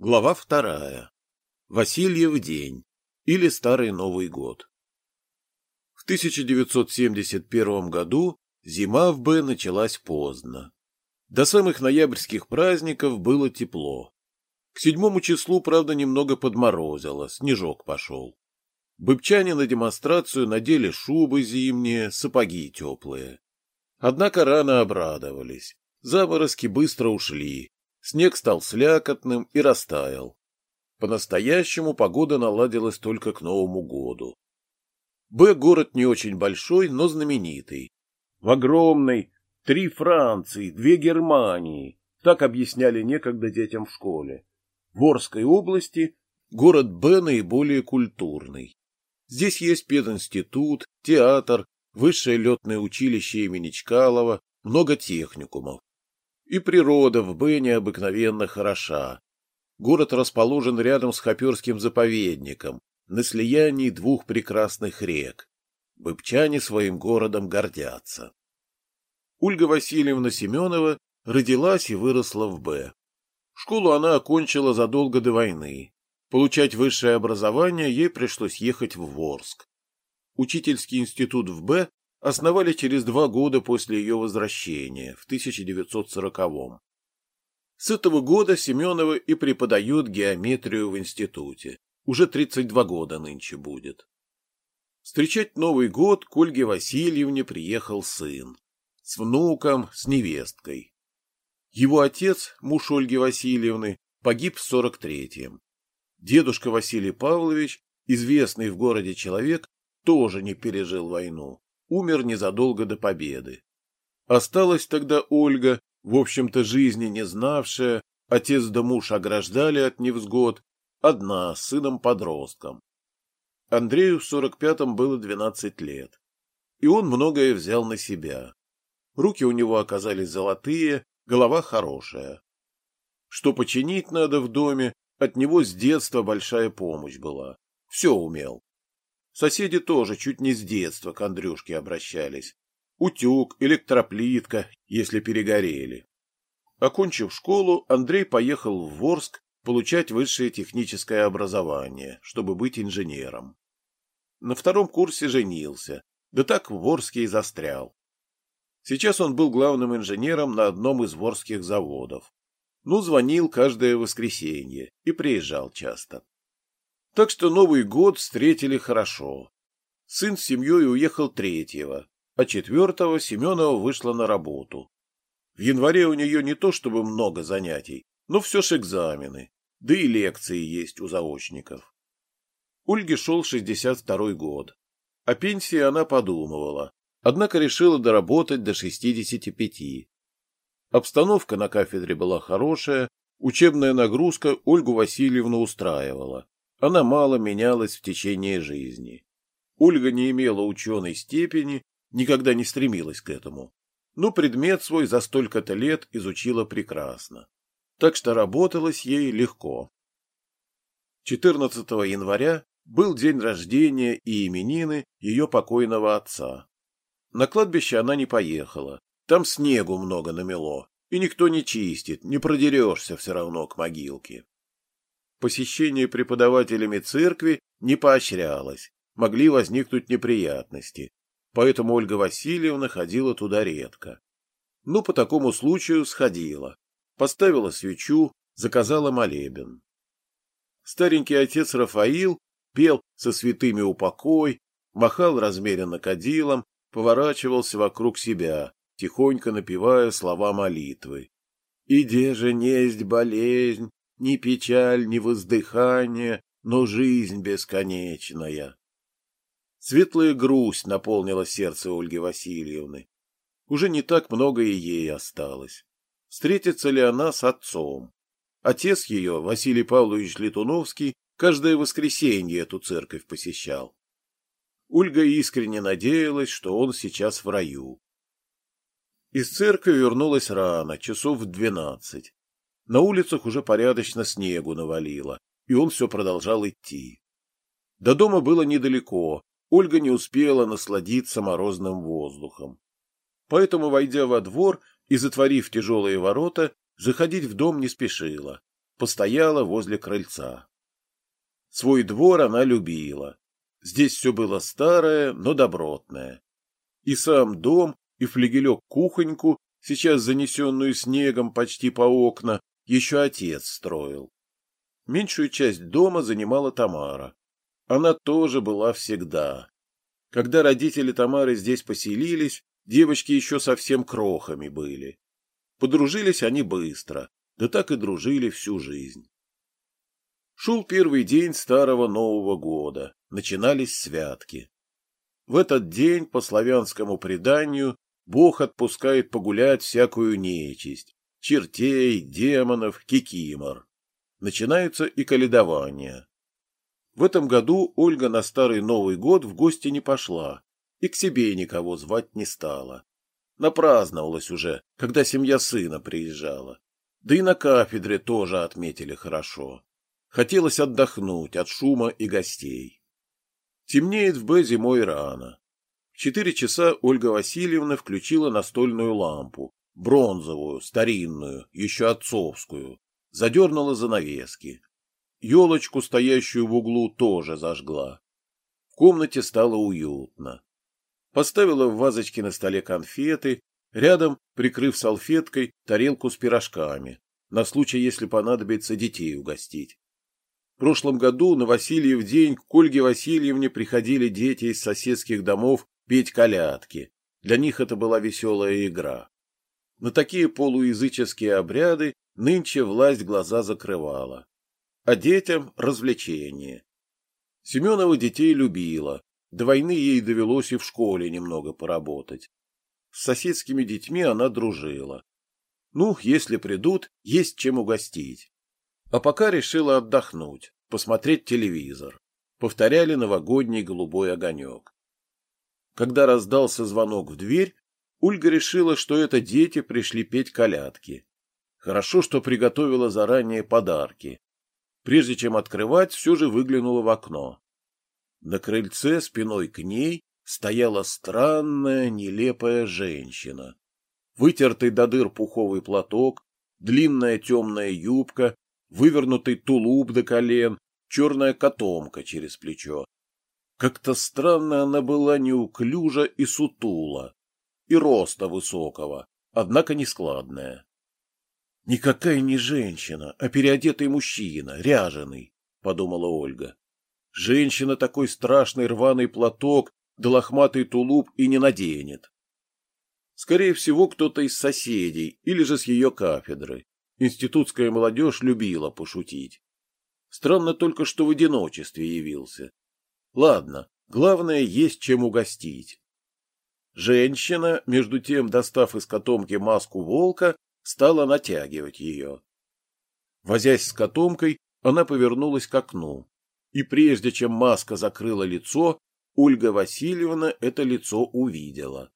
Глава вторая. Васильев день или Старый Новый год. В 1971 году зима в Б началась поздно. До самых ноябрьских праздников было тепло. К седьмому числу, правда, немного подморозило, снежок пошел. Быбчане на демонстрацию надели шубы зимние, сапоги теплые. Однако рано обрадовались. Заморозки быстро ушли, Снег стал слякотным и растаял. По-настоящему погода наладилась только к Новому году. Б город не очень большой, но знаменитый. В огромной три Франции, две Германии, так объясняли некогда детям в школе. В Орской области город Б наиболее культурный. Здесь есть пединститут, театр, высшее летное училище имени Чкалова, много техникумов. И природа в Б необыкновенно хороша. Город расположен рядом с Хоперским заповедником, на слиянии двух прекрасных рек. Быбчане своим городом гордятся. Ольга Васильевна Семенова родилась и выросла в Б. Школу она окончила задолго до войны. Получать высшее образование ей пришлось ехать в Ворск. Учительский институт в Б основали через два года после ее возвращения, в 1940-м. С этого года Семенова и преподает геометрию в институте. Уже 32 года нынче будет. Встречать Новый год к Ольге Васильевне приехал сын. С внуком, с невесткой. Его отец, муж Ольги Васильевны, погиб в 43-м. Дедушка Василий Павлович, известный в городе человек, тоже не пережил войну умер незадолго до победы. Осталась тогда Ольга, в общем-то жизни не знавшая, отец да муж ограждали от невзгод, одна с сыном-подростком. Андрею в сорок пятом было двенадцать лет, и он многое взял на себя. Руки у него оказались золотые, голова хорошая. Что починить надо в доме, от него с детства большая помощь была. Все умел. Соседи тоже чуть не с детства к Андрюшке обращались. Утюг, электроплитка, если перегорели. Окончив школу, Андрей поехал в Ворск получать высшее техническое образование, чтобы быть инженером. На втором курсе женился, да так в Ворске и застрял. Сейчас он был главным инженером на одном из ворских заводов. Ну, звонил каждое воскресенье и приезжал часто. Так что Новый год встретили хорошо. Сын с семьей уехал третьего, а четвертого Семенова вышла на работу. В январе у нее не то чтобы много занятий, но все ж экзамены, да и лекции есть у заочников. Ольге шел 62-й год. О пенсии она подумывала, однако решила доработать до 65. Обстановка на кафедре была хорошая, учебная нагрузка Ольгу Васильевну устраивала. Она мало менялась в течение жизни. Ольга не имела ученой степени, никогда не стремилась к этому. Но предмет свой за столько-то лет изучила прекрасно. Так что работалось ей легко. 14 января был день рождения и именины ее покойного отца. На кладбище она не поехала. Там снегу много намело, и никто не чистит, не продерешься все равно к могилке. Посещение преподавателями церкви не поощрялось, могли возникнуть неприятности, поэтому Ольга Васильевна ходила туда редко. Ну, по такому случаю сходила, поставила свечу, заказала молебен. Старенький отец Рафаил пел со святыми упокой, махал размеренно кадилом, поворачивался вокруг себя, тихонько напевая слова молитвы. «Иде же несть болезнь, ни печаль, ни воздыхание, но жизнь бесконечная. Светлая грусть наполнила сердце Ольги Васильевны. Уже не так много и ей осталось. Встретится ли она с отцом? Отец ее, Василий Павлович Летуновский, каждое воскресенье эту церковь посещал. Ольга искренне надеялась, что он сейчас в раю. Из церкви вернулась рано, часов в двенадцать. На улицах уже порядочно снегу навалило, и он все продолжал идти. До дома было недалеко, Ольга не успела насладиться морозным воздухом. Поэтому, войдя во двор и затворив тяжелые ворота, заходить в дом не спешила. постояла возле крыльца. Свой двор она любила. Здесь все было старое, но добротное. И сам дом, и флегелек-кухоньку, сейчас занесенную снегом почти по окна, еще отец строил. Меньшую часть дома занимала Тамара. Она тоже была всегда. Когда родители Тамары здесь поселились, девочки еще совсем крохами были. Подружились они быстро, да так и дружили всю жизнь. Шел первый день старого Нового года, начинались святки. В этот день, по славянскому преданию, Бог отпускает погулять всякую нечисть, чертей, демонов, кикимор. Начинаются и каледования. В этом году Ольга на Старый Новый год в гости не пошла и к себе никого звать не стала. Напраздновалась уже, когда семья сына приезжала. Да и на кафедре тоже отметили хорошо. Хотелось отдохнуть от шума и гостей. Темнеет в Б зимой рано. В четыре часа Ольга Васильевна включила настольную лампу, бронзовую, старинную, еще отцовскую, задернула занавески. Елочку, стоящую в углу, тоже зажгла. В комнате стало уютно. Поставила в вазочке на столе конфеты, рядом, прикрыв салфеткой, тарелку с пирожками, на случай, если понадобится детей угостить. В прошлом году на Васильев день к Ольге Васильевне приходили дети из соседских домов петь колядки. Для них это была веселая игра. На такие полуязыческие обряды нынче власть глаза закрывала. А детям — развлечение. Семенова детей любила. До войны ей довелось и в школе немного поработать. С соседскими детьми она дружила. Ну, если придут, есть чем угостить. А пока решила отдохнуть, посмотреть телевизор. Повторяли новогодний голубой огонек. Когда раздался звонок в дверь, Ольга решила, что это дети пришли петь колядки. Хорошо, что приготовила заранее подарки. Прежде чем открывать, все же выглянула в окно. На крыльце спиной к ней стояла странная, нелепая женщина. Вытертый до дыр пуховый платок, длинная темная юбка вывернутый тулуп до колен, черная котомка через плечо. Как-то странно она была неуклюжа и сутула, и роста высокого, однако нескладная. «Никакая не женщина, а переодетый мужчина, ряженый», — подумала Ольга. «Женщина такой страшный рваный платок да лохматый тулуп и не наденет. Скорее всего, кто-то из соседей или же с ее кафедры. Институтская молодежь любила пошутить. Странно только, что в одиночестве явился. Ладно, главное, есть чем угостить. Женщина, между тем, достав из котомки маску волка, стала натягивать ее. Возясь с котомкой, она повернулась к окну. И прежде чем маска закрыла лицо, Ольга Васильевна это лицо увидела.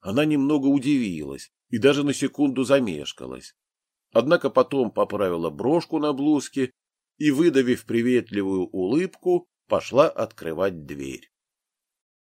Она немного удивилась и даже на секунду замешкалась однако потом поправила брошку на блузке и, выдавив приветливую улыбку, пошла открывать дверь.